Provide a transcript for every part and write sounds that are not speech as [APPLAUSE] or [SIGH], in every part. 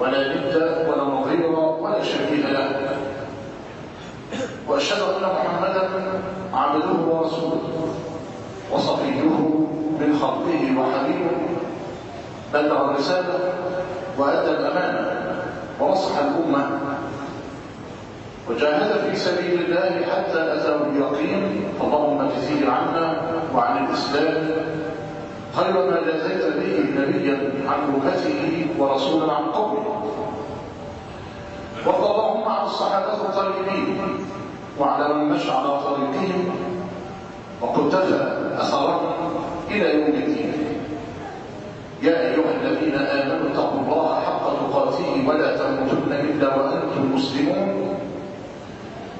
ولا ند ولا نظير ولا شبيه له. وأشهد أن محمدا عبده ورسوله وصفيه من خلقه وحبيبه بلغ الرسالة وأدى الأمانة ونصح الأمة. وجاهد في سبيل الله حتى أتاه اليقين فاللهم اجزيه عنا وعن الإسلام خير ما جازيت به نبيا عن لغته ورسولا عن قومه؟ وارض اللهم عن الصحابة الطيبين وعلى من مشى على طريقهم وقتفى اثرهم إلى يوم الدين. يا أيها الذين آمنوا اتقوا الله حق تقاته ولا تموتن إلا وأنتم مسلمون.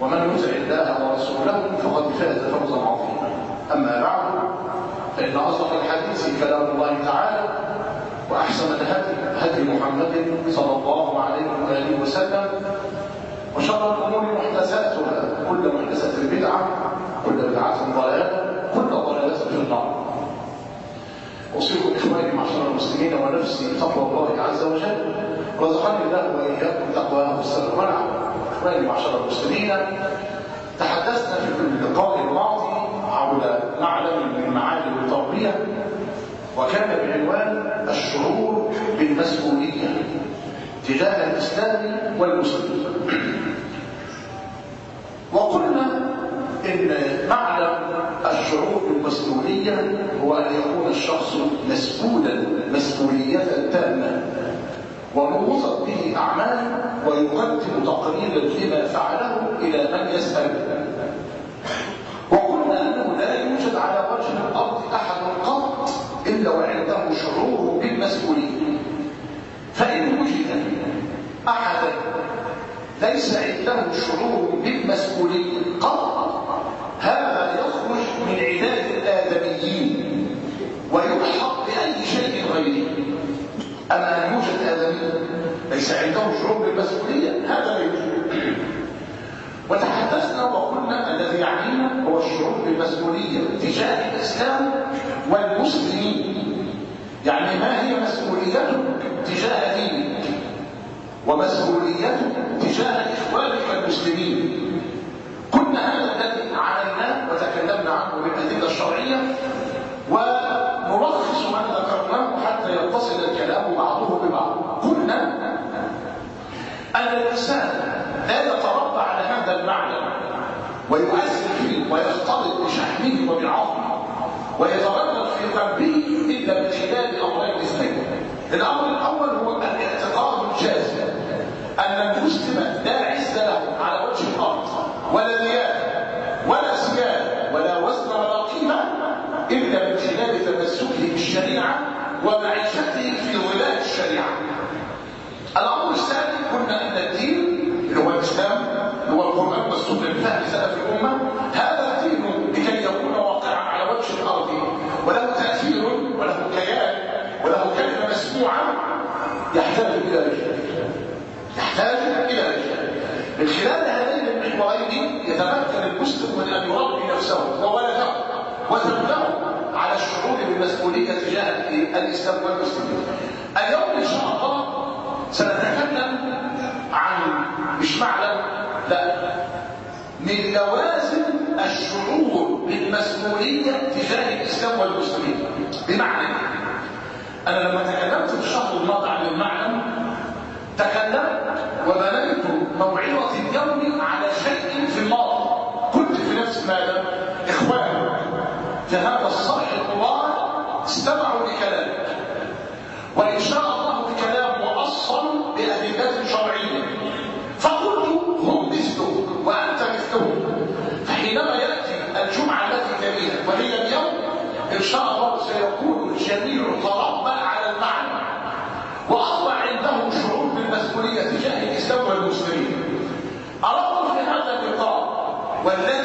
ومن يطع الله ورسوله فقد فاز فوزا عظيما. أما بعد فإن أصدق الحديث كلام الله تعالى وأحسن الهدي هدي محمد صلى الله عليه وآله وسلم وشر الأمور محدثاتها كل محدثة بدعة كل بدعة ضلالة كل ضلالة في النار. أوصيكم إخواني معشر المسلمين ونفسي بتقوى الله عز وجل رزقني الله وإياكم تقواه والسر والعمل أخواني معشر المسلمين تحدثنا في اللقاء الماضي حول معلم من معالم التربيه وكان بعنوان الشعور بالمسؤولية تجاه الإسلام والمسلمين. وقلنا إن معلم الشعور بالمسؤولية هو أن يكون الشخص مسؤولا مسؤولية تامة. ونوصت به أعمال ويقدم تقريرا لما فعله إلى من يسأله وقلنا أنه لا يوجد على وجه الأرض أحد قط إلا وعنده شعور بالمسؤولية فإن وجد أحدا ليس عنده شعور بالمسؤولية قط ليس عنده شعور بالمسؤولية. هذا لا يوجد وتحدثنا وقلنا الذي يعنينا هو الشعور بالمسؤولية تجاه الإسلام والمسلمين يعني ما هي مسؤوليتك تجاه دينك ومسؤوليتك تجاه إخوانك المسلمين؟ قلنا هذا الذي عليناه وتكلمنا عنه بالأدلة الشرعية ونلخص ما ذكرناه حتى يتصل الكلام بعضه ببعض. أن الإنسان لا يتربى على هذا المعنى. ويؤثر فيه ويختلط بشحمه وبعظمه ويتردد في قلبه إلا من خلال أمرين اثنين. الأمر الأول هو الاعتقاد الجازم أن المسلم لا عز له على وجه الأرض ولا زيادة ولا زيادة ولا وزن ولا قيمة إلا من خلال تمسكه بالشريعة ومعيشته في ظلال الشريعة الأمر الثاني قلنا أن الدين اللي هو الإسلام اللي هو القرآن والسنة بفهم سلف الأمة هذا دين لكي يكون واقعا على وجه الأرض وله تأثير وله كيان وله كلمة مسموعة يحتاج إلى رجال يحتاج إلى رجال من خلال هذين المحورين يتمكن المسلم من أن يربي نفسه وولده وزوجه على الشعور بالمسؤولية تجاه الإسلام والمسلمين اليوم إن شاء الله سنتكلم عن مش معلم لا من لوازم الشعور بالمسؤولية تجاه الإسلام والمسلمين. بمعنى أنا لما تكلمت في الشهر الماضي والذي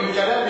ومن كلام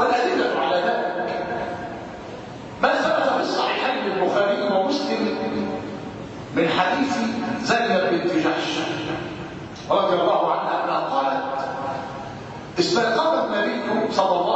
والأدلة على ذلك. ما ثبت في الصحيحين البخاري ومسلم من حديث زينب بنت جحش رضي الله عنها أنها قالت استيقظ النبي صلى الله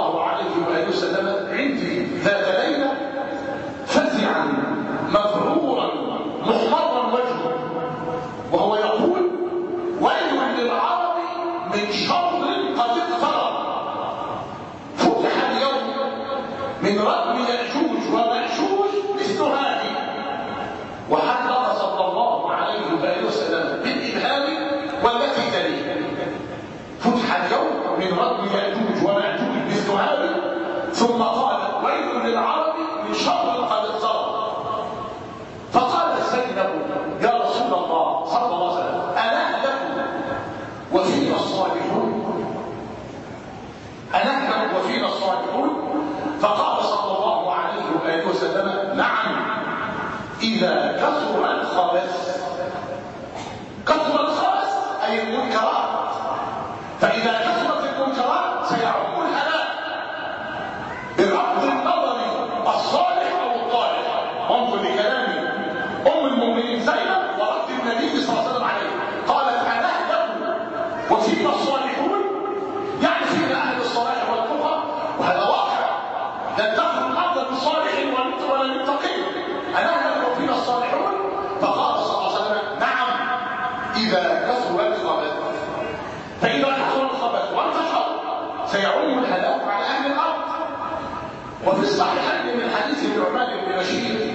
فيعم الهلاك على أهل الأرض. وفي الصحيحين من حديث النعمان بن بشير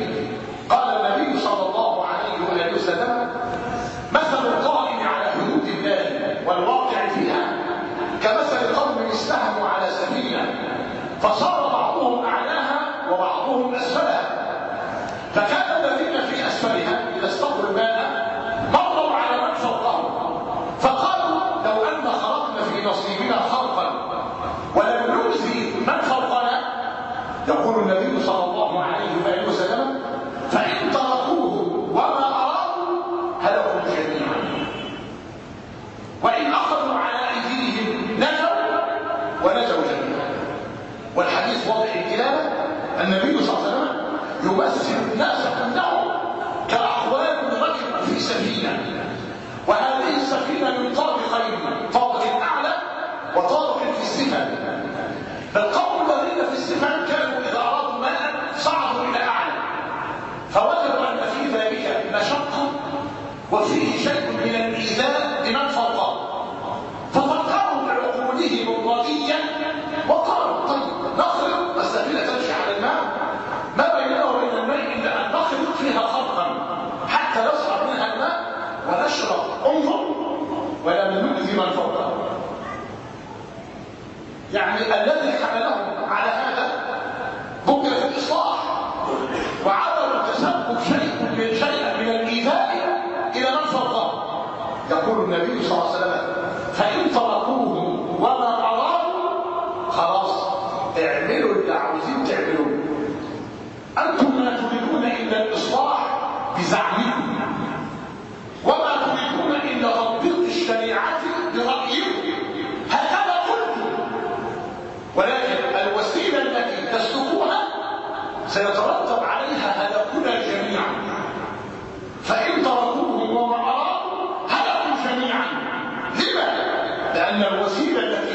that [LAUGHS]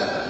يقول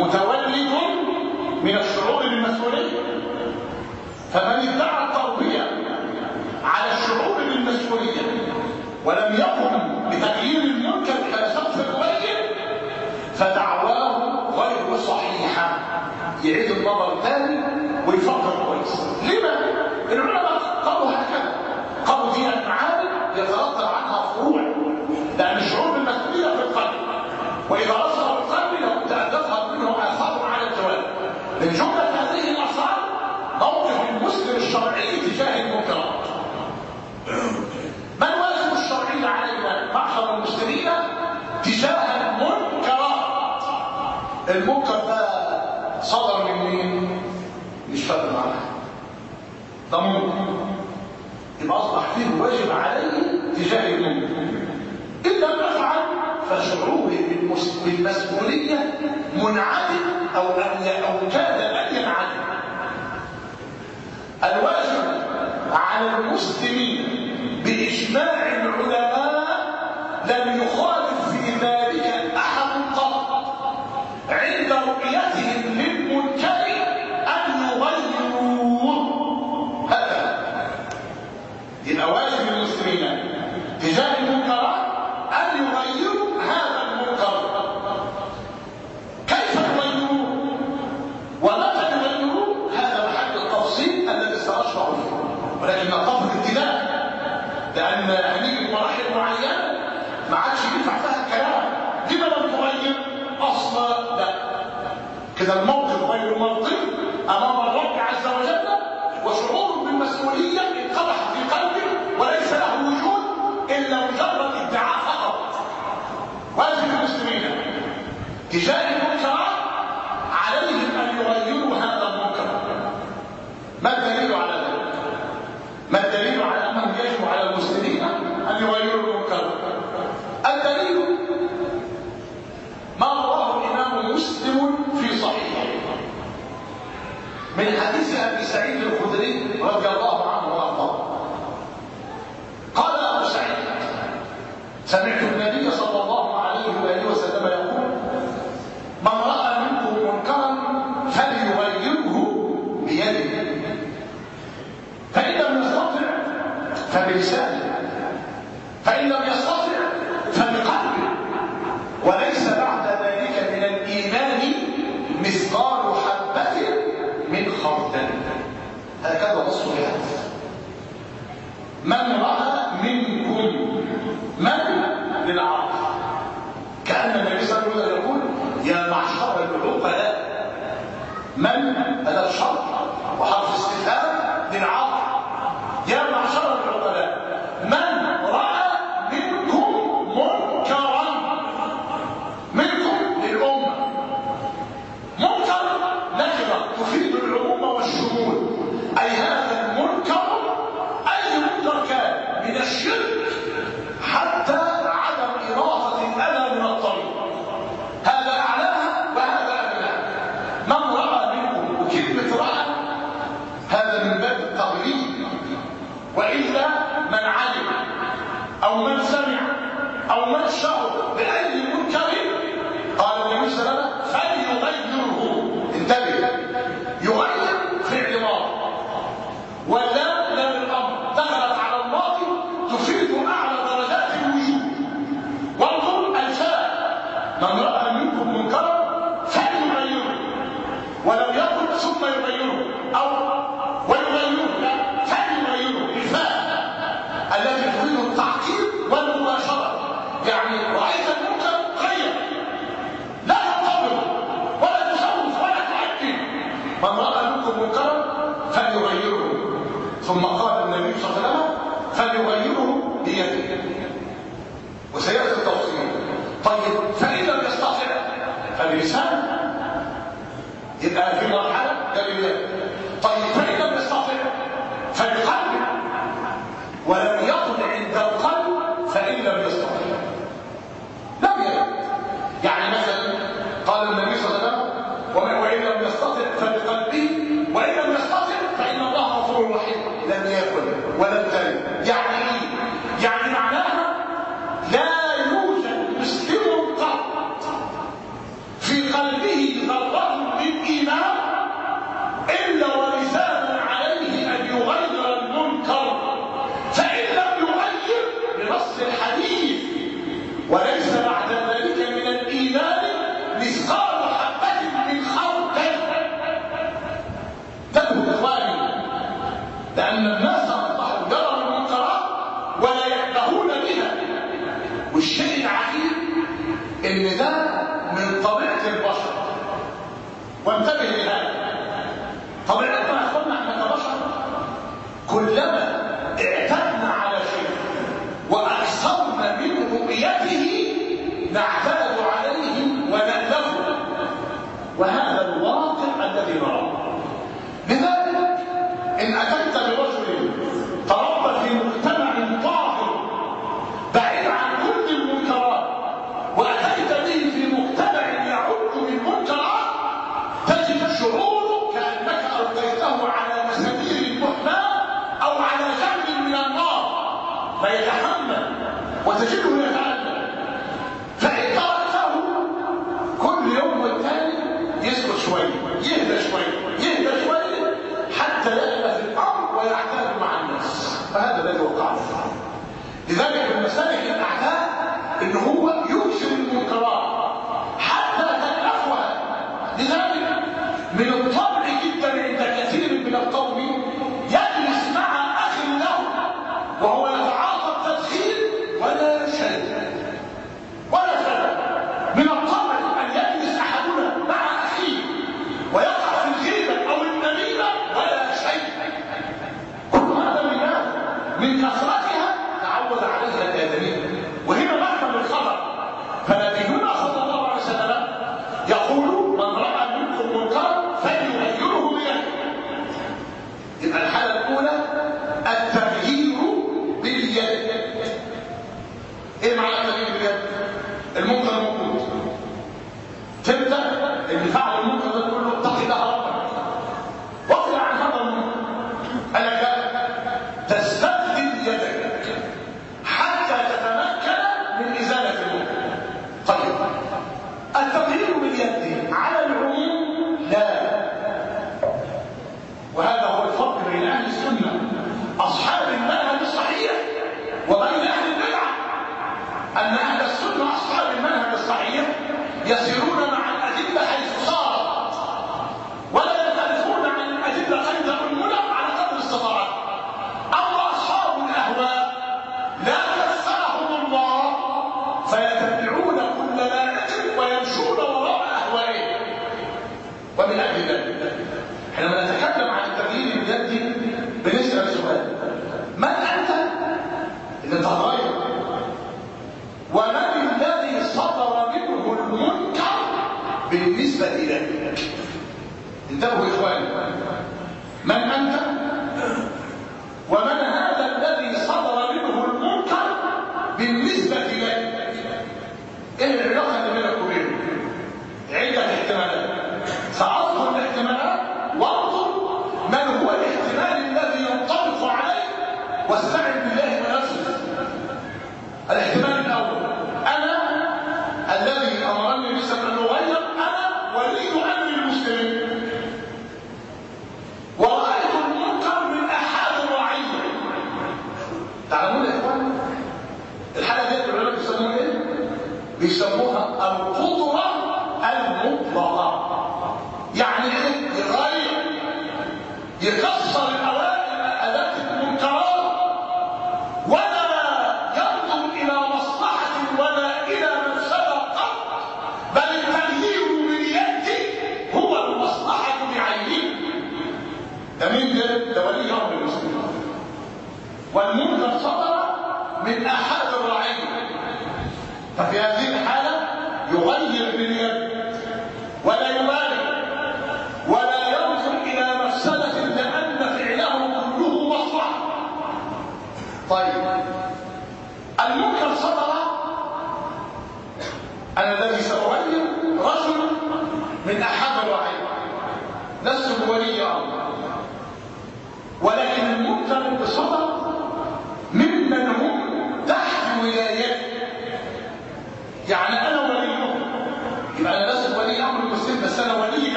متولد من الشعور بالمسؤولية. فمن ادعى التربية على الشعور بالمسؤولية ولم يقم تجاه المنكر عليهم أن يغيروا هذا المنكر. ما الدليل على ذلك؟ ما الدليل على انه يجب على المسلمين أن يغيروا المنكر؟ الدليل ما رواه الإمام مسلم في صحيحه. من حديث أبي سعيد الخدري ولم يقل ثم يغيره أو ويغيره لا فليبينه بالفعل. الذي يحل التعقيد والمباشرة. يعني رأيت المنكر خير. لا تنتظر ولا تخوف ولا تؤكد من رأى منكم منكرا فليغيره ثم قال النبي صلى الله عليه وسلم فليغيره بيده. وسيأتي التوصيل. طيب فان لم يستطع فلسانه فيتحمل. وتجده يتحمل.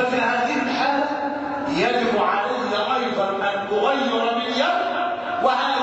ففي هذه الحالة يجب علي أيضا أن أغير من يد وهذا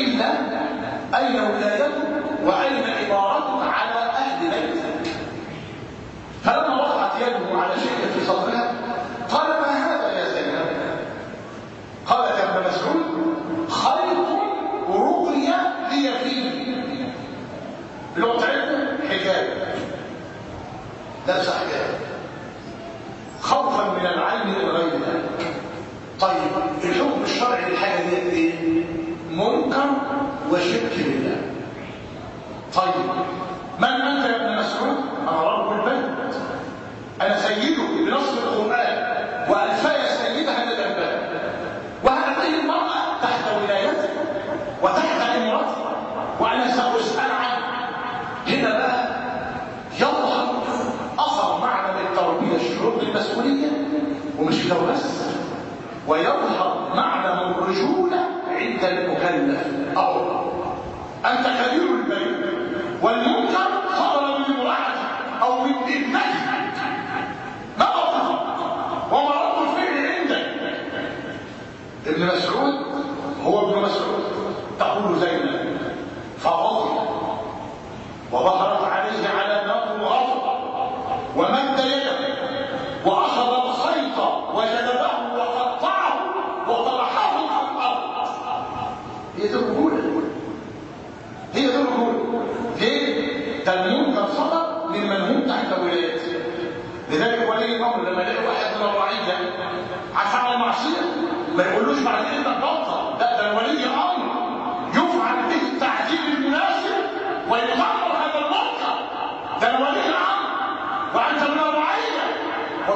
إلا أين ولايته وأين عبارته على أهل بيته فلما وقعت يده على شدة صدرها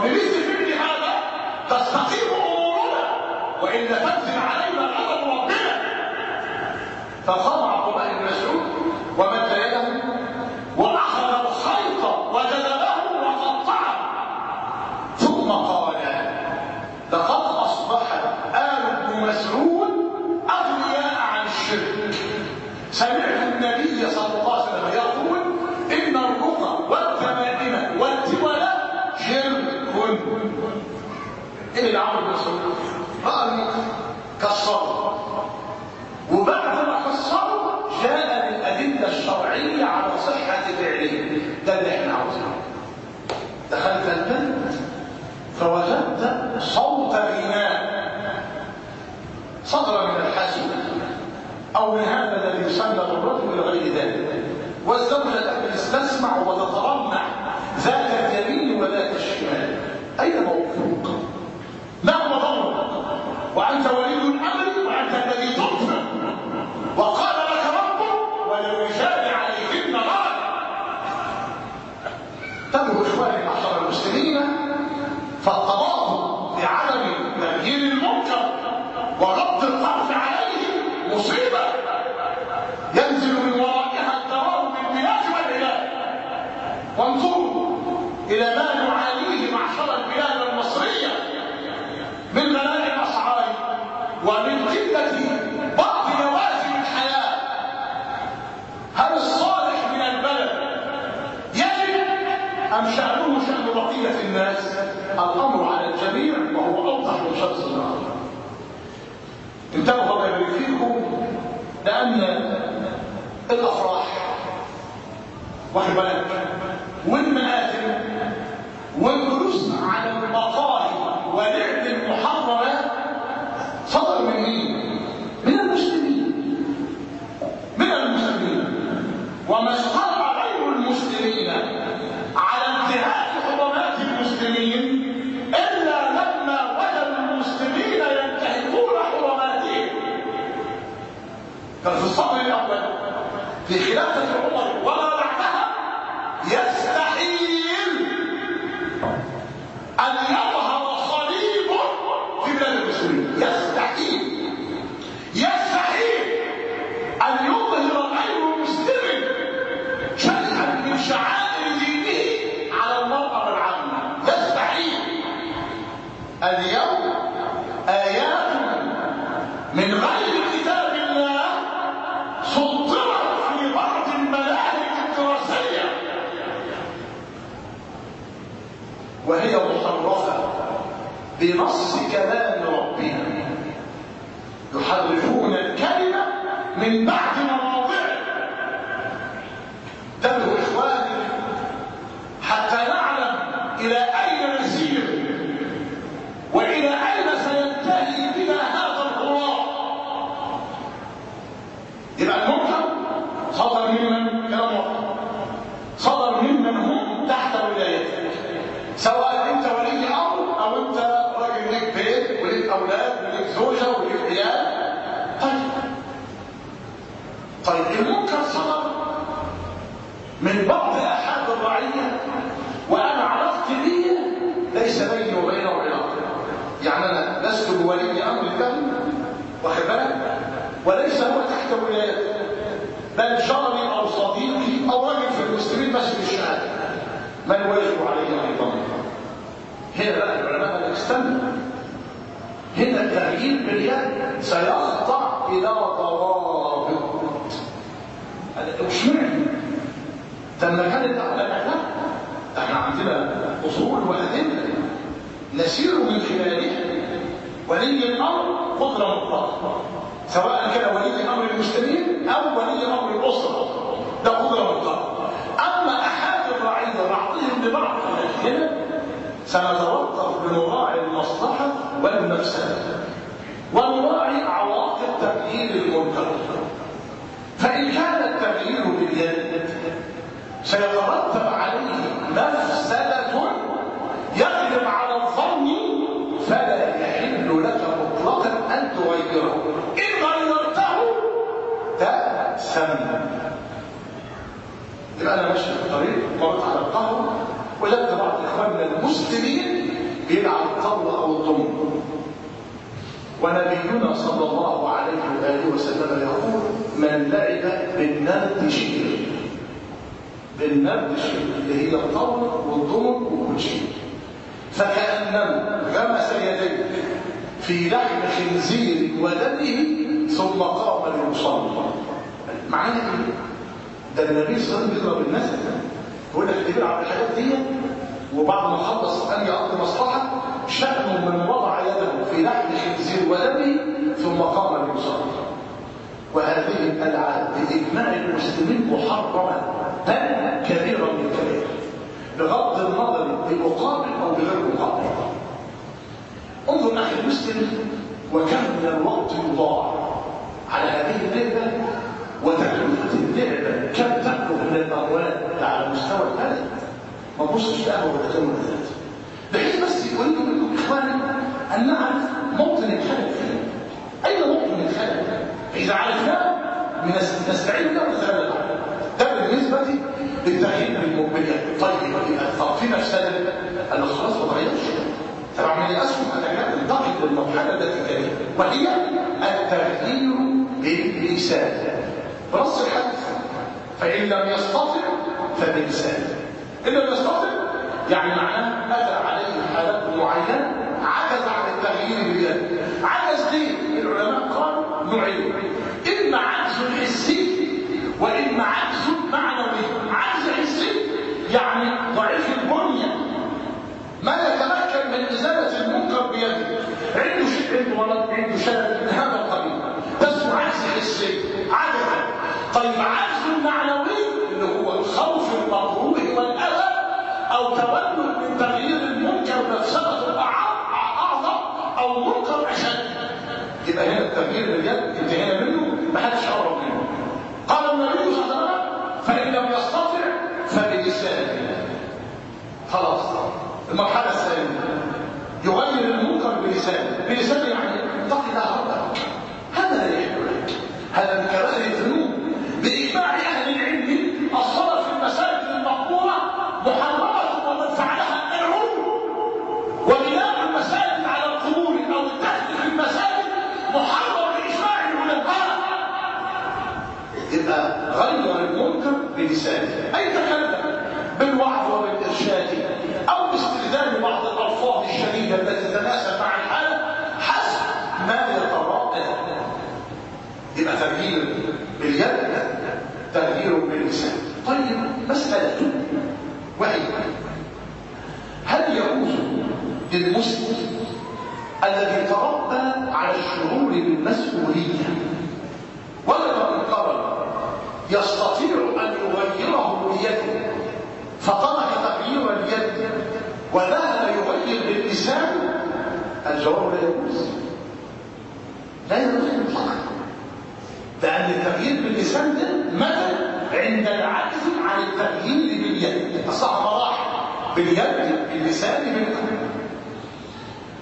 وبمثل فعل هذا تستقيم أمورنا والا تنزل علينا غضب ربنا فطبعا لأن الأفراح واخد بالك؟ هنا بقى العلماء قال استنى. هنا التغيير باليد سيخضع إلى ضوابط مش معنى؟ لما كانت العلماء لا إحنا عندنا أصول وأدلة. نسير من خلالها. ولي الأمر قدره مطلقه سواء كان ولي أمر المسلمين أو ولي أمر الأسرة. ده قدره مطلقه أما احاد الرعية بعضهم ببعض. هنا سنتوقف بنراعي المصلحة والمفسدة ونراعي عواقب تغيير المنكر فإن كان التغيير باليد سيترتب عليه مفسدة يغلب على الظن فلا يحل لك مطلقا أن تغيره. إن غيرته تأثم يبقى أنا ماشي. المسلمين بيلعب الطاوله أو الضمن ونبينا صلى الله عليه وآله وسلم يقول من لعب بالنرد شير بالنرد اللي هي الطاوله والضمن والكوتشين فكأنما غمس يديه في لحم خنزير ودمه ثم قام ليصلي. معناه إيه؟ ده النبي صلى الله عليه وسلم بيضرب الناس. يقول لك بيلعب الحاجات دي وبعد ما خلص ان يقضي مصلحه شأن من وضع يده في لحم خنزير ودمه ثم قام ليصلي. وهذه الالعاب باجماع المسلمين محرمة بل كبيرا من كبير بغض النظر بمقابل أو بغير مقابل. انظر أخي المسلم وكم من الوقت يضاع على هذه اللعبة وتكلفة اللعبة كم تبلغ من الأموال على مستوى البلد ما تبصش لقهوه ولا كم ذات بحيث بس اريد منكم إخواني أن نعرف موطن الخلل فيه اين موطن الخلل؟ إذا عرفناه نستعين له ونتغلب عليه ده بالنسبة للتغيير بالمقبليه طيب طب في مفسدة له خلاص ما تغيرش فأعمل لي أسهم اتكلم انتقل للمرحله التي تليها وهي التغيير باللسان. بنص الحديث. فإن لم يستطع فبلسانه. أن لم يستطع يعني معناه أتى عليه حالات معينة عجز عن التغيير باليد عجز ليه العلماء قالوا نوعين إما عجز حسي وإما عجز معنوي عجز حسي يعني ضعيف البنية. ما يتمكن من إزالة المنكر بيده. عنده عنده مرض عنده شلل من هذا القبيل. ده اسمه عجز حسي عجز طيب عجز معنوي أو تولد من تغيير المنكر مفسده اعظم أو منكر أشد. يبقى هنا التغيير باليد انتهينا منه ما حدش قرب منه. قال النبي صلى الله عليه وسلم فإن لم يستطع فبلسانه خلاص. المرحلة الثانية. يغير المنكر بلسانه. بلسانه يعني الله ربك هذا لا يحب لك. هذا من كبائر بلسانه أي تكلم بالوعظ وبالإرشاد. أو باستخدام بعض الألفاظ الشديدة التي تتناسب مع الحاله حسب ما يتراءى يبقى تغيير باليد تغيير باللسان. طيب مسألة وهي هل يجوز للمسلم الذي تربى على الشعور بالمسؤوليه ولد منكرا يستطيع ان يغيره بيده فترك تغيير اليد. وذهب يغير باللسان. الجواب لا يجوز. لا يجوز مطلقا لأن التغيير باللسان ده متى عند العجز عن التغيير باليد. اصح مراحل باليد باللسان بالكل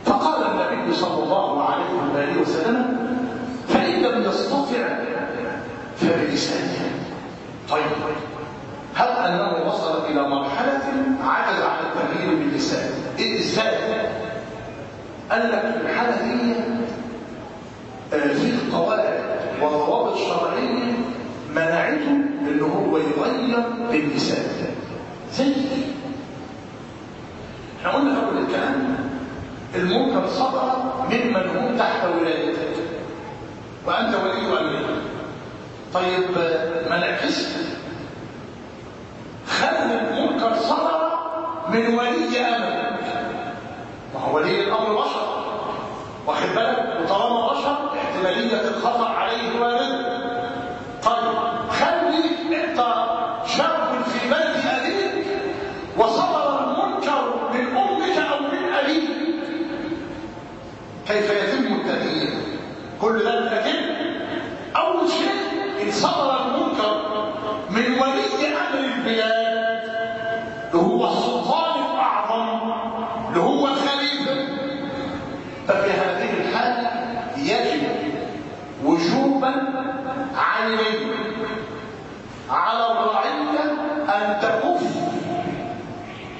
فقال النبي صلى الله عليه وآله وسلم فإن لم يستطع فبلسانه طيب. هل أنه وصل إلى مرحلة عجز عن التغيير باللسان؟ إيه إزاي قال لك الحاله دي في قواعد وضوابط شرعيه منعته إن هو يغير باللسان. زي إحنا قلنا في أول الكلام المنكر صدر ممن هم تحت ولايتك وأنت ولي امرك طيب ما نعكسش خلي المنكر صدر من ولي امرك ما هو ولي الأمر بشر. واخد بالك؟ وطالما بشر احتمالية الخطأ عليه وارد طيب خلي انت شاب في بلد أبيك وصدر المنكر من أمك أو من أبيك. كيف يتم التغيير؟ كل لكن أول شيء إن صدر المنكر من ولي أمر البلاد هو السلطان الأعظم اللي هو الخليفة. ففي هذه الحاله يجب وجوبا عينيا على الرعية أن تكف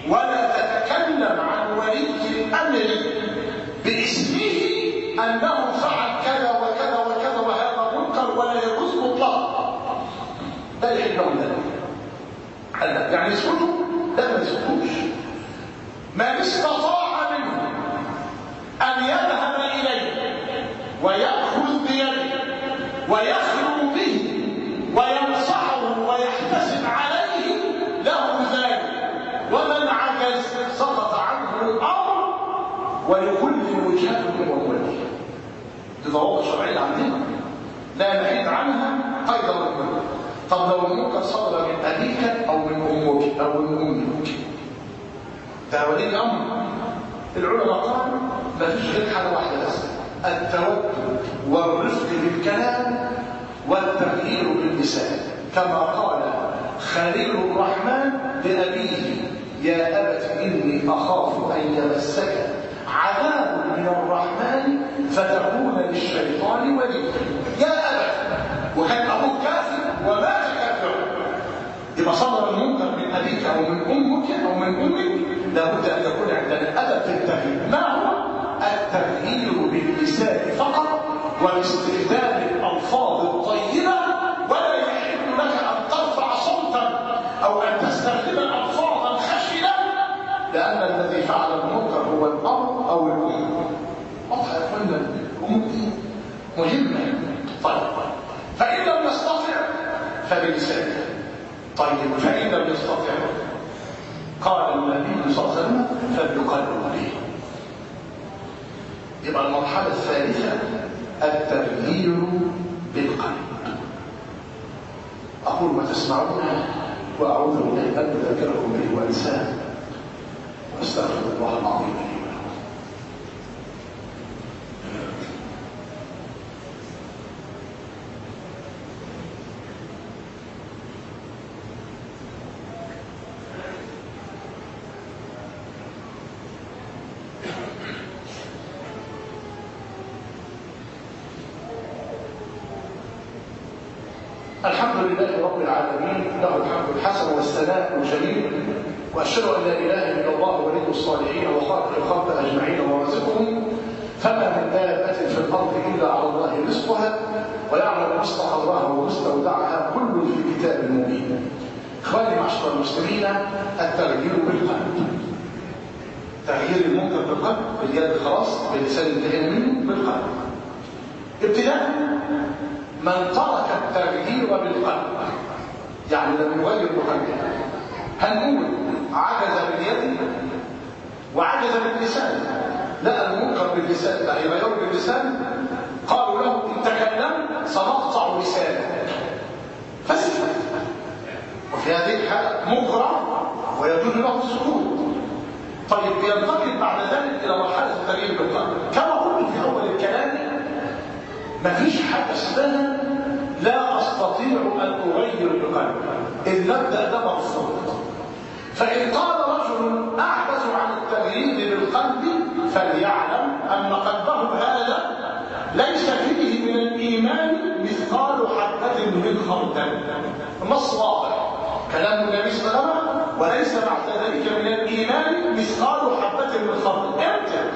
ولا تتكلم عن ولي الأمر باسمه أنه فعل كذا وكذا وكذا وهذا منكر ولا يجوز مطلقا. لا يحبهم ذلك قال يعني اسكتوا؟ لا ما يسكتوش من استطاع منه أن يذهب إليه ويأخذ بيده ويخلو به وينصحه ويحتسب عليه له ذلك. ومن عجز سقط عنه الأمر ولكل وجهه وولي دي ضوابط شرعية عندنا. لا نحيد عنها قيد ربنا طب لو المنكر صدر من أبيك أو من أمك أو من أمك ده ولي الأمر. العلماء قالوا ما فيش غير حاجة واحدة بس. التوكل والرفق بالكلام والتغيير باللسان. كما قال خليل الرحمن لأبيه يا أبت إني أخاف أن يمسك عذاب من الرحمن فتكون للشيطان وليا. يا أبت وكان أبوك كافر ومات. يبقى صدر المنكر من ابيك أو من أمك أو من أمك لابد أن يكون عندنا ادب في التغيير. ما هو؟ التغيير باللسان فقط والاستخدام الألفاظ الطيبة ولا يحل لك أن ترفع صوتا أو أن تستخدم ألفاظا خشنة لأن الذي فعل المنكر هو الأمر أو الام واضح يا اخوانا الأمور دي مهمة. طيب فإن لم يستطع فبلسانه. طيب فإن لم يستطع قال النبي صلى الله عليه وسلم فبقلبه يبقى المرحلة الثالثة التغيير بالقلب. أقول ما تسمعون وأعوذ بالله أن أذكركم به وأنساه. وأستغفر الله العظيم الحمد لله رب العالمين له الحمد الحسن والثناء الجميل وأشهد أن لا إله إلا الله ولي الصالحين وخالق الخلق أجمعين ورازقهم فما من دابة في الأرض إلا على الله رزقها ويعلم مستقرها ومستودعها كل في كتاب مبين. إخواني معشر المسلمين التغيير بالقلب. تغيير المنكر بالقلب باليد خلاص باللسان انتهينا منه بالقلب. ابتداء من ترك التغيير بالقلب. يعني لم يغير بقلبه. هنقول عجز باليد وعجز باللسان لا المنكر باللسان لا يغير باللسان قالوا له إن تكلم سنقطع لسانك. فسكت. وفي هذه الحالة مكره ويجوز له السكوت. طيب ينتقل بعد ذلك إلى مرحلة التغيير بالقلب. كما قلت في أول الكلام ما فيش حاجة اسمها لا أستطيع أن أغير بقلبي المبدا ده مرفوض فإن قال رجل اعجز عن التغيير بالقلب فليعلم أن قلبه هذا ليس فيه من الإيمان مثقال حبة من خردل. النص واضح كلام النبي صلى الله عليه وليس بعد ذلك من الإيمان مثقال حبة من خردل. إمتى؟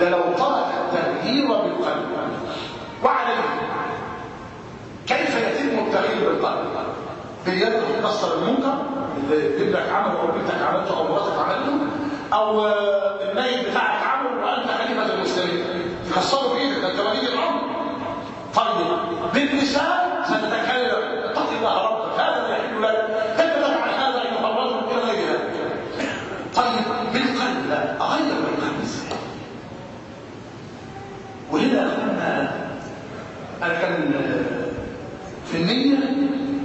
ده لو ترك التغيير بالقلب. وعليه كيف يتم التغيير بالقلب باليد تكسر المنكر اللي ابنك عمله أو بنتك عملته أو مراتك عملته أو الميت بتاعك عمله وانت خليفة المسلمين. تكسره بايدك انت ولي الامر طيب باللسان ستتكلم اتق الله ربك هذا يحل لك كيف تفعل هذا ايها الرجل إلى غير ذلك طيب بالقلب لا اغير بالقلب إزاي وهنا اخوانا أنا كان في النية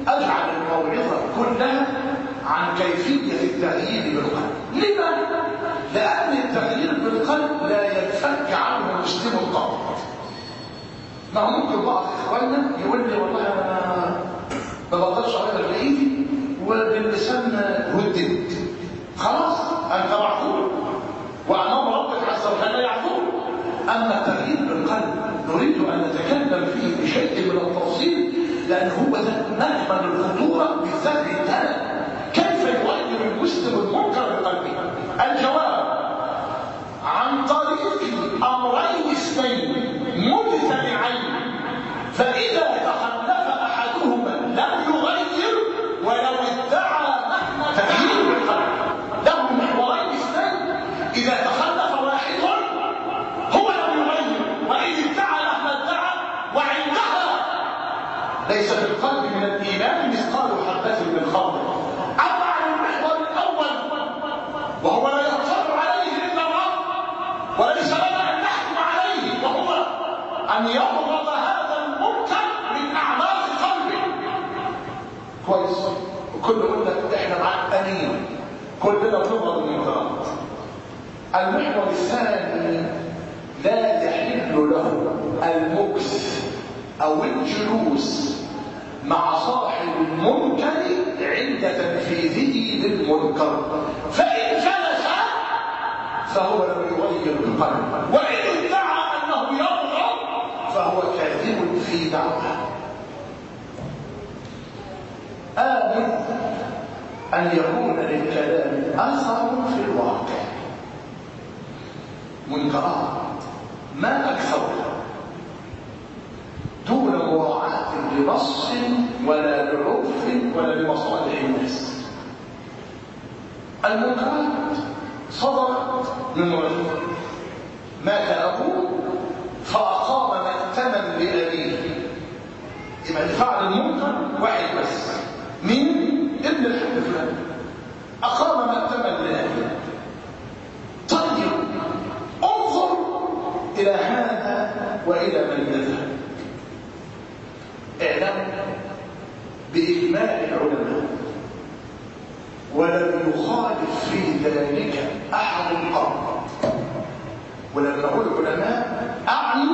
أجعل الموعظة كلها عن كيفية التغيير بالقلب لما؟ لأن التغيير بالقلب لا ينفك عنه المسلم القلب ما هو ممكن بعض إخواننا يقول لي والله أنا ما بقدرش أغير بإيدي وباللسان هددت خلاص أنت معذور وأمام ربك عز وجل يعذور أما التغيير بالقلب نريد أن نتكلم فيه بشيء من التفصيل لأن هو ده مهما الخطورة بالذات الثاني كيف يغير المسلم المنكر بقلبه الجواب عن طريق أمرين اثنين مجتمعين فإذا تخلف أحدهما لم يغير ولو ادعى مهما تغيير بالقلب له محورين اثنين إذا تخلف واحد هو لم يغير وإذ ادعى مهما ادعى وعندها ليس في القلب من الإيمان مثقال حبة من خمر أما عن المحور الأول وهو لا يقتر عليه إلا الله وليس لنا أن نحكم عليه وهو أن يبغض هذا المنكر من أعماق قلبه كويس وكل قلنا إحنا معقدين كلنا بنبغض المنكرات المحور الثاني لا يحل له المكس أو الجلوس مع صاحب المنكر عند تنفيذه للمنكر فان جلس فهو لم يغير القلب وان ادعى انه يبغض فهو كاذب في دعوه آمن أن يكون للكلام أثر في الواقع. منكرات ما أكثرها دون مراعاة لنص ولا لعرف ولا لمصالح الناس. المنكرات صدرت من رجل مات أبوه فأقام مأتما لأبيه يبقى اللي فعل المنكر واحد بس مين؟ ابن الحب فلان أقام مأتما لأبيه طيب انظر إلى هذا وإلى من يذهب. اعلم بإجماع العلماء ولم يخالف في ذلك أحد قط ولما نقول العلماء أعني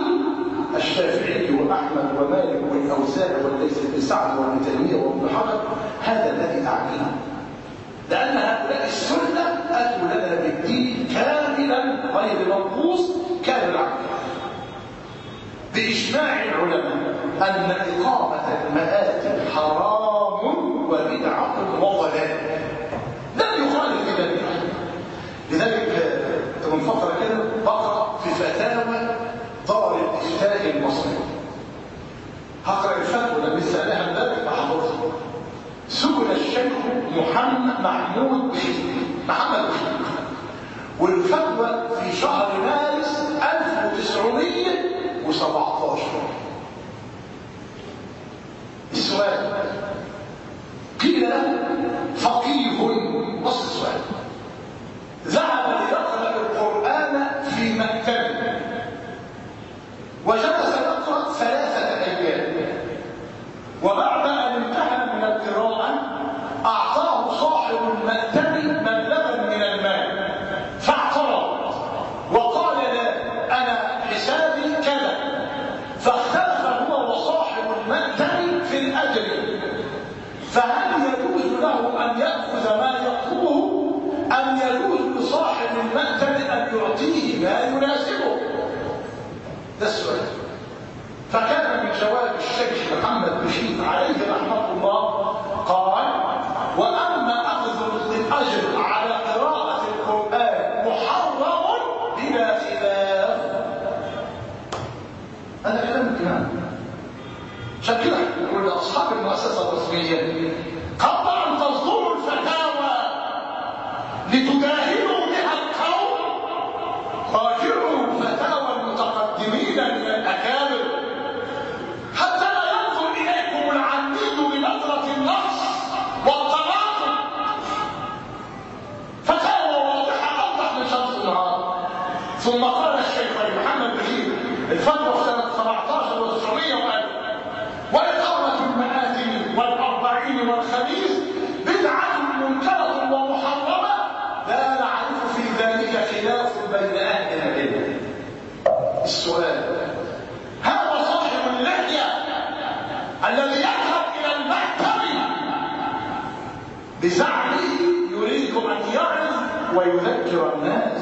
الشافعي وأحمد ومالك والأوزاع والليث بن سعد وابن تيمية وابن حجر هذا الذي أعنيه لأن هؤلاء السنة أتوا لنا بالدين كاملا غير منقوص كامل العقل بإجماع العلماء أن إقامة المآتم حرام وبدعة وضلال لم يخالف في ذلك. لذلك من فترة كده بقرأ في فتاوى دار الإفتاء المصري. هقرأ الفتوى اللي لسه لها امبارح بحضرتها سجن الشيخ محمد محمود بخير محمد بخير والفتوى في شهر مارس 1917 السؤال قيل فقيه نص السؤال ذهب ليقرأ القرآن في مكتبه وجلس يقرأ ثلاثة أيام وبعد أن انتهى من القراءة أعطاه صاحب المأتم مبلغا من المال فاعترض وقال لا أنا حسابي كذا فاختلف هو وصاحب المأتم في الأجر فهل يجوز له أن يأخذ ما يطلبه أم يجوز لصاحب المأتم أن يعطيه ما يناسبه السؤال. فكان من جواب الشيخ محمد بشير عليه رحمه الله قال وأما أخذ الاجر على قراءة القرآن محرم بلا خلاف. هذا كلام الامام عشان كده يقول لاصحاب المؤسسة الرسمية قبل ان تصدروا الفتاوى لتداهنوا بها القوم راجعوا فتاوى المتقدمين من الاكابر حتى لا ينظر إليكم العميد بنظرة النص والتناقض فتاوى واضحة أوضح من شمس النهار ثم قال الشيخ محمد بشير الفتوى سنة 17 و900 وألف وإقامة المآتم والأربعين والخميس بدعة منكرة ومحرمة لا نعرف في ذلك خلاف بين أهل العلم السؤال هذا صاحب اللحية الذي يذهب إلى المكتب بزعمه يريد أن يعظ ويذكر الناس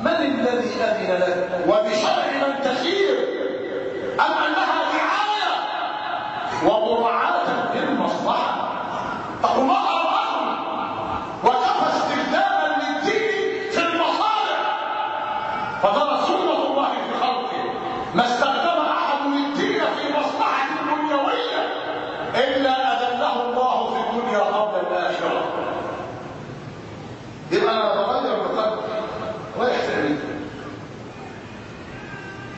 من الذي أذن له وبشرع من تسير أم أنها رعاية ومراعاة للمصلحة تقول ما أرضاكم وكفى استخداما للدين في المصالح فضل سنة الله في خلقه ما استخدم أحد الدين في مصلحة دنيوية إلا أذله الله في الدنيا قبل الآخرة يبقى أنا بغير بقدر رايح تعمل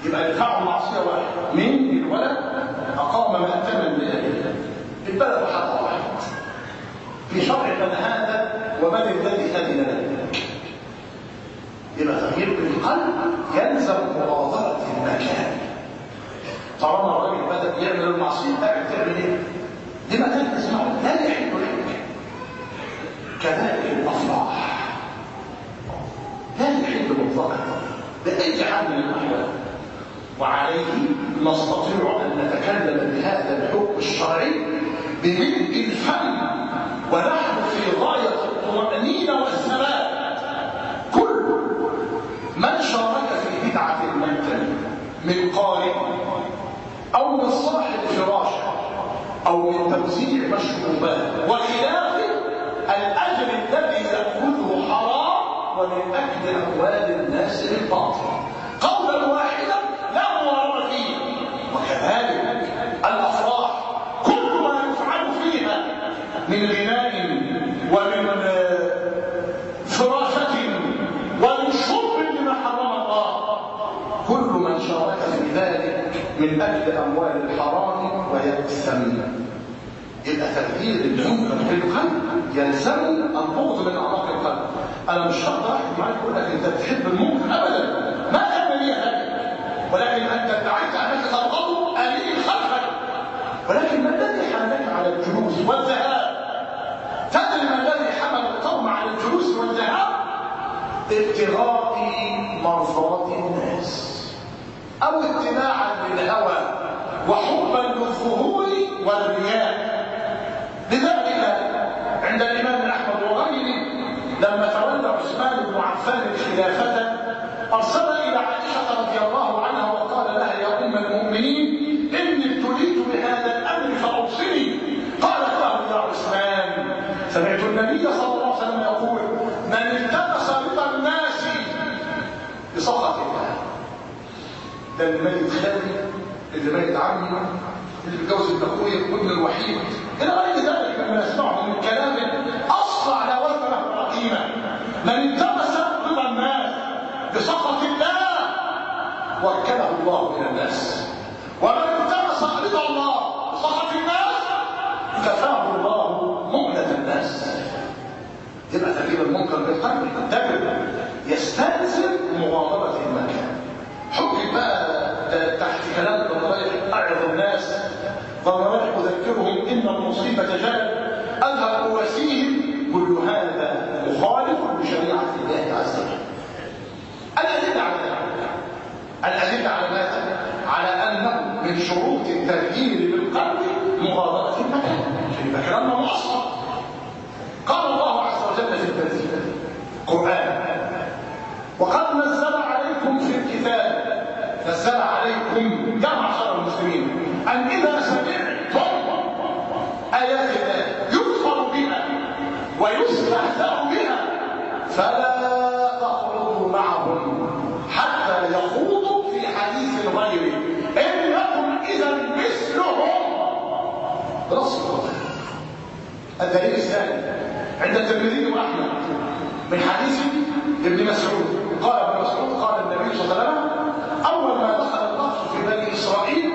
يبقى دفاع المعصية واحد. مين؟ الولد؟ أقام مأتما البلد حق واحد. في شرع من هذا ومن الذي أذن له يبقى تغيير بالقلب يلزم مغادرة المكان. طالما الراجل بدأ يعمل المعصية قاعد تعمل إيه؟ لما تلبس معه لا يحل لك كذلك الأفراح. لا يحل مطلقا بأي حال من الأحوال. وعليه نستطيع أن نتكلم بهذا الحكم الشرعي بملء الفم. ونحن في غاية الطمأنينة والثبات كل من شارك في بدعة المنتل من قارئ أو من صاحب فراشه أو من توزيع مشروبات وخلافه الأجر الذي يأخذه حرام ومن أجل بأموال الناس بالباطل قولا واحدا لا مضاربة فيه وكذلك الأفراح كل ما يفعل فيها من غناء ومن فراشة ومن شرب لما حرم الله كل من شارك في ذلك أجل أموال الحرام ويأثم يبقى تغيير المنكر في القلب يلزم البغض من اعماق القلب. أنا مش هقدر احكي معاك أقول لك أنت بتحب المنكر ابدا. ما كان لي هذا. ولكن أنت ادعيت انك تبغضه امين خلفك ولكن ما الذي حملك على الجلوس والذهاب؟ تدري ما الذي حمل القوم على الجلوس والذهاب؟ ابتغاء مرضات الناس. أو اتباعا للهوى وحبا للظهور والرياء. لذلك عند الإمام أحمد وغيره لما تولى عثمان بن عفان الخلافة أرسل إلى عائشة رضي الله عنها وقال لها يا أم المؤمنين إني ابتليت بهذا الأمر فأوصني قالت له يا عثمان سمعت النبي صلى الله عليه وسلم يقول من التمس رضا الناس بسخط الله ده اللي ميت خالي اللي ميت عمي اللي بيتجوز ابن اخويا وابن الوحيد. إلى غير ذلك مما نسمعه من كلام اصلع لا وزن له من التمس رضا الناس بسخط الله وكله الله إلى الناس. ومن التمس رضا الله بسخط الناس كفاه الله مهلة الناس. يبقى تغيير المنكر بالقلب يستلزم مغاضبة المكان. ضمائر أذكرهم إن المصيبة جاءت اذهب أواسيهم. كل هذا مخالف لشريعة الله عز وجل. الأدلة على ذلك. الأدلة على ماذا على أنه من شروط التغيير بالقلب مغاضبه المكان. يبقى كلامنا مؤصل قال الله عز وجل في التنزيل قران وقد نزل عليكم في الكتاب نزل عليكم يا معشر المسلمين ان اذا سمعتم ايات الله يكفر بها ويستهزا بها فلا تقعدوا معهم حتى يخوضوا في حديث غيره إنكم إذا مثلهم. رسول الدليل الثاني عند الترمذي وأحمد. من حديث ابن مسعود. قال ابن مسعود قال النبي صلى الله عليه وسلم اول ما دخل النقص في بني اسرائيل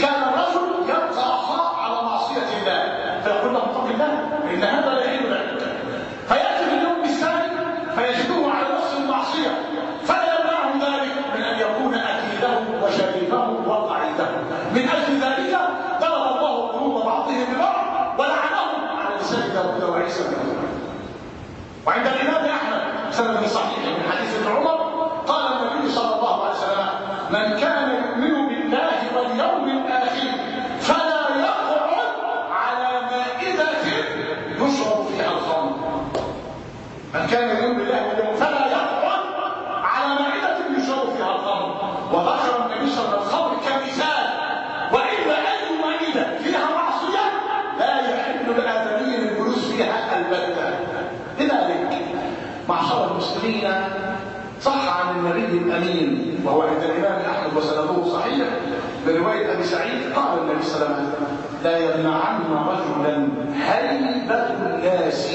كان الرجل يلقى اخاه على معصيه الله فيقول له اتق الله ان هذا لا يحل لك فياتي في اليوم الثاني فيجده على نفس المعصيه فلا يمنعه ذلك من ان يكون اكيده وشريفه وقعيده من أجل ذلك ضرب الله قلوب بعضهم ببعض ولعنهم على لسان داود وعيسى بن مريم. وعند الإمام أحمد سند صحيح من حديث ابن عمر قال النبي صلى الله عليه وسلم من كان يؤمن بالله واليوم الآخر فلا يقعد على مائدة يشرب فيها الخمر. من كان يؤمن بالله واليوم فلا يقعد على مائده يشرب فيها الخمر وذكر النبي صلى الله عليه وسلم الخمر كمثال والا اي مائده فيها معصيه لا يحل لادمي الجلوس فيها البته لذلك معشر المسلمين صح عن النبي الامين وهو عند الإمام أحمد وسنده صحيح. بروايه أبي سعيد قال النبي صلى الله عليه وسلم لا يمنعن رجلا هيبة الناس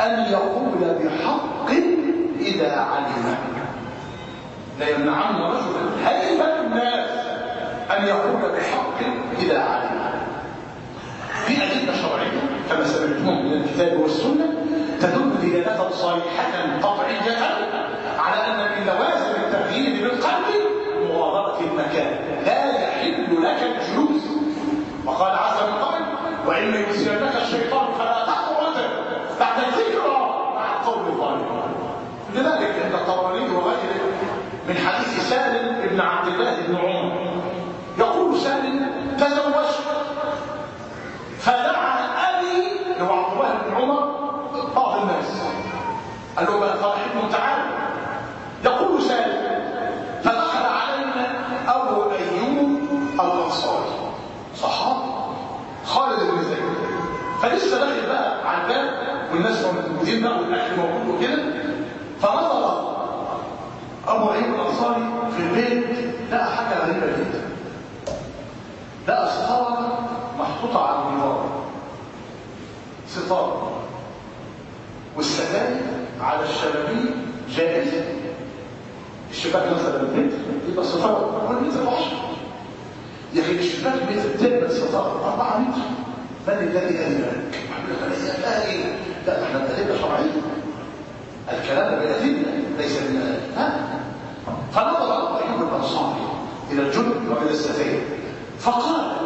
أن يقول بحق إذا علم. لا يمنعن رجلا هيبة الناس أن يقول بحق إذا علم. في أدلة شرعية كما سمعتم من الكتاب والسنة تدل دلالة صريحة قطعية على أن من لوازم التغيير بالقلب مغادرة المكان. لا يحل لك الجلوس. وقال عز من قبل وإن ينسينك الشيطان فلا تقعد بعد الذكرى مع القوم الظالمين. لذلك عند الطبراني وغيره من حديث سالم بن عبد الله بن عمر يقول سالم تزوجت. فدعا ابي لو عبد الله بن عمر بعض الناس قال له بقى صاحبهم تعالى يقول سالم فدخل علينا ابو ايوب الانصاري صحابي خالد بن زيد فلسه داخل بقى على الباب والناس موجودين بقى والاكل موجود وكده. فنظر أبو ايوب الأنصاري في البيت لقى حاجة غريبة جدا. لقى ستارة محطوطة على الجدار ستارة. والستاير على الشبابيك جائزه الشباك مثلا متر يبقى ستارة 1 متر 10 يا أخي الشباك متر تبقى ستارة 4 متر. من الذي اذن لك؟ لا إحنا الكلام بادله ليس من ها؟ فنظر ايوب الانصاري إلى الجند وإلى السفينة فقال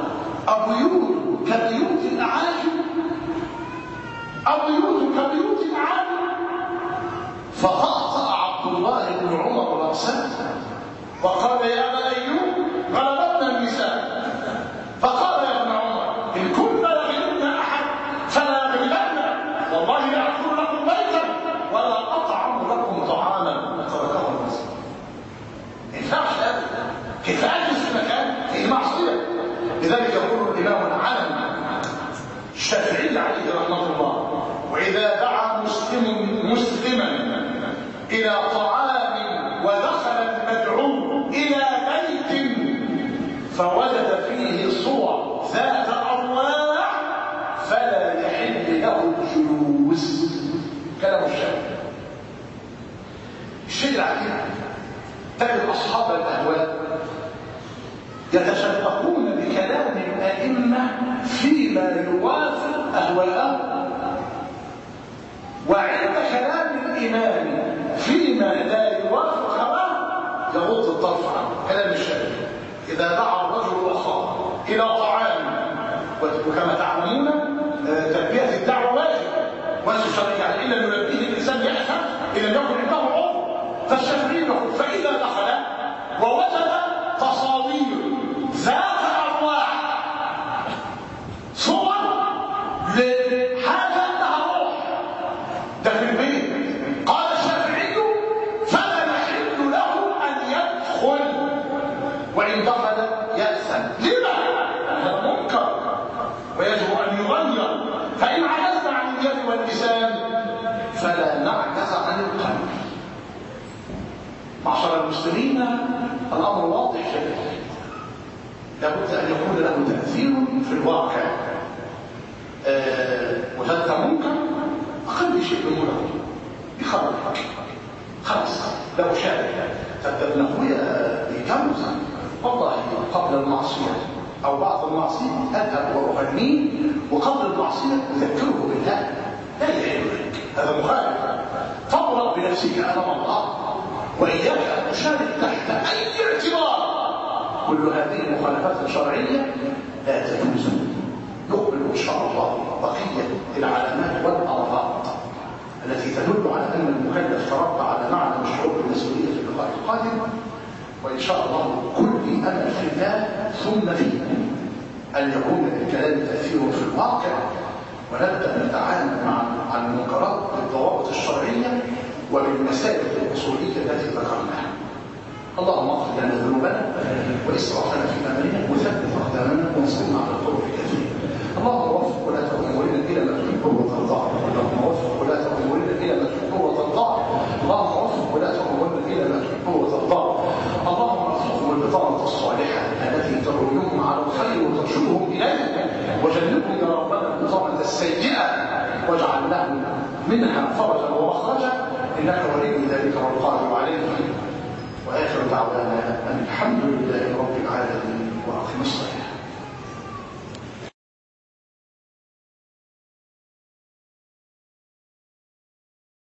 أبيوت كبيوت الأعاجم أبيوت كبيوت الأعاجم. فقطع عبد الله بن عمر راسه وقال يا أبا وكما تعلمون تلبية الدعوة واجب. وليس شرعي يعني إلا يلبيه الإنسان يحسن ان لم يكن عنده عذر فالشافعي فإذا دخل ووجد تصاوير ذات ارواح صور لحاجه لها روح ده في البيت قال الشافعي فلا يحل له ان يدخل وان دخل يأسا لما هذا منكر ويجب ان يغير فان عجزنا عن اليد واللسان فلا نعجز عن القلب المسلمين الأمر واضح جدا لابد أن يكون له تأثير في الواقع. آه وجدت منكر أقل شيء بنقوله يخرج خلاص لو شاء طب ابن اخويا بيتجوز والله قبل المعصية أو بعض المعصية أذهب واغنيه وقبل المعصية أذكره بالله. لا لك هذا مخالف. فاضرب بنفسك امام الله وإياك أن تشارك تحت أي اعتبار. كل هذه المخالفات الشرعية لا تجوز. نقبل إن شاء الله بقية العلامات والأرهاق التي تدل على أن المكلف تربى على معنى الشعور بالمسؤوليه في اللقاء القادم. وإن شاء الله كل امل في الله ثم فيه أن يكون للكلام تاثير في الواقع. ونبدأ نتعامل مع المنكرات بالضوابط الشرعية وبالمسائل الأصولية التي ذكرناها. اللهم اغفر لنا ذنوبنا وإسرافنا في أمرنا وثبت أقدامنا وانصرنا على القوم الكافرين اللهم وفق ولاة أمورنا إلى ما تحبه وترضاه اللهم وفق ولاة أمورنا إلى ما تحبه وترضاه اللهم وفق ولاة أمورنا إلى ما تحبه وترضاه اللهم ارزقهم البطانة الصالحة التي تدلهم على الخير وترشدهم اليه وجنبهم يا ربنا البطانه السيئة. واجعل لهم منها فرجا إنك ولي ذلك والقادر عليه. وآخر دعوانا أن الحمد لله رب العالمين وأقم الصلاة.